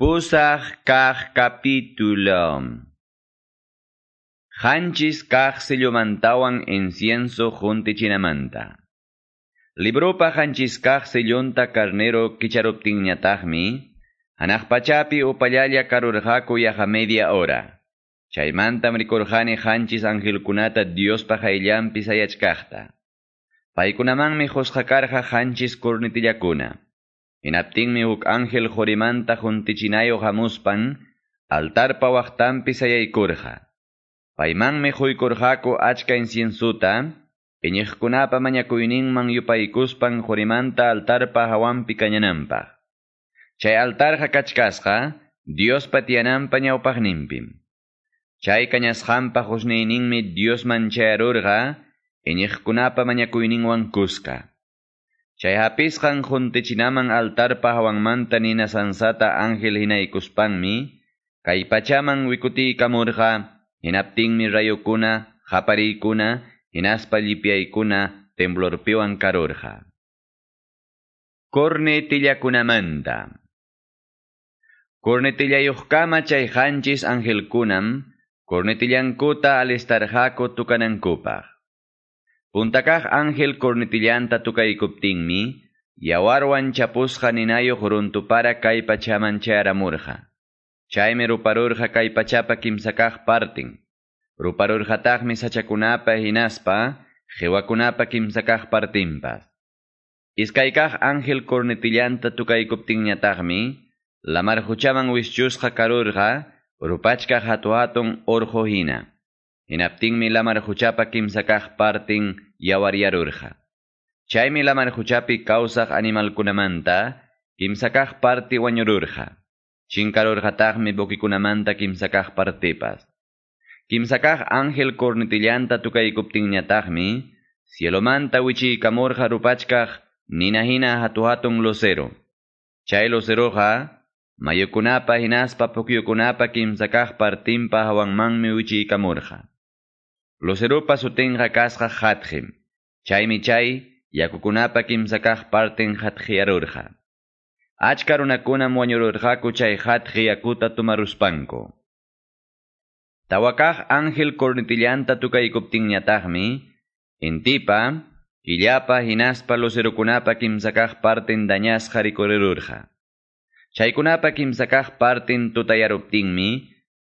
Pusaj kah capítulo. Hanchis kah sellomantawan incienso juntichinamanta. Libropa hanchis kah sellonta carnero kicharoptinñatagmi, anakpachapi upallalla karurjaku yaja media hora. Chaymantam rikurjani hanchis angelkunata Diospa hayllampi sayachkaqta. Paykunamanmi husqakarqa hanchis kurnitillakuna. Hinaptinmi huk ángel jorimanta juntichinayo hamuspan, altarpa waqtanpi sayaykurqa. Paymanmi huykurqaku achka inciensuta, Iñiqkunapa mañakuyninman yupaykuspan jorimanta altarpa hawanpi kañananpaq. Chay altarqa kachkasqa, Diospa tiyananpa ñawpaqninpim. Chay kañasqanpa husniyninmi Diosman chayarurqa, iñiqkunapa mañakuyninwan kuska. Chay hapisqan juntichinaman altarpa hawanmanta nina sansata ángel hinaykuspanmi, kay pachaman wikutiykamurqa, hinaptinmi rayukuna, hapariykuna, hinaspa llipyaykuna temblorpiwan karurqa. Cornetillakunamanta. Cornetillayuqkama chay hanchis angelkunam, cornetillankuta alistarqaku tukanankupaq. Puntakaq ángel cornetillanta tukaykuptinmi, yawarwan chapusqa ninayo runtupara kay pachaman chayaramurqa. Chaymi ruparurqa kay pachapa. Ruparurqataqmi sachakunapa hinaspa, jewakunapa kimsakaq partinpas. Iskaykaq ángel cornetillanta tukaykuptinñataqmi, lamar huchaman wischusqa karurqa, rupachka hatu hatun orjo hina. Hinaptinmi lamar huchapa kimsakaq partin yawaryarurqa. Chaymi lamar huchapi kawsaq animalkunamanta, kimsakaq parti wañururqa. Chinkarurqataqmi bokikunamanta kimsakaq partipas. Kimsakaq ángel cornetillanta tukaykuptinñataqmi, cielomanta wichiykamurqa rupachkaq nina hina hatu hatun lucero. Chay luceroqa, mayukunapa hinaspa pukyukunapa kimsakaq partinpa hawanmanmi wichiykamurqa. Luceropa sutinqa kasqa hatjim. Chaymi chay, yakukunapa kimsakaq partin hatjiyarurqa. Achka runakunam wañururqaku chay hatji yakuta tumaruspanku. Tawakaq ángel cornetillanta tukaykuptinñataqmi, intipa, Killapa hinaspa lucerokunapa kimsakaq partin dañasqa rikurururqa. Chaykunapa kimsakaq partin tutayaruptinmi,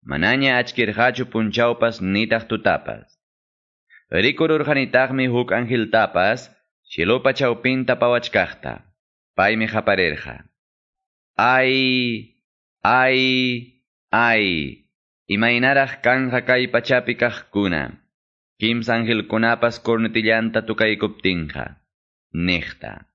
manaña achkirqachu punchawpas nitaq tutapas. Rikururqanitaqmi huk angeltapas, cielopa chawpinta pawachkaqta. Paymi haparerqa. Ay, ay, ay, imaynaraq kanqa kay pachapi kaqkuna. Kims angelkunapas cornetillanta tukaykuptinqa, niqta.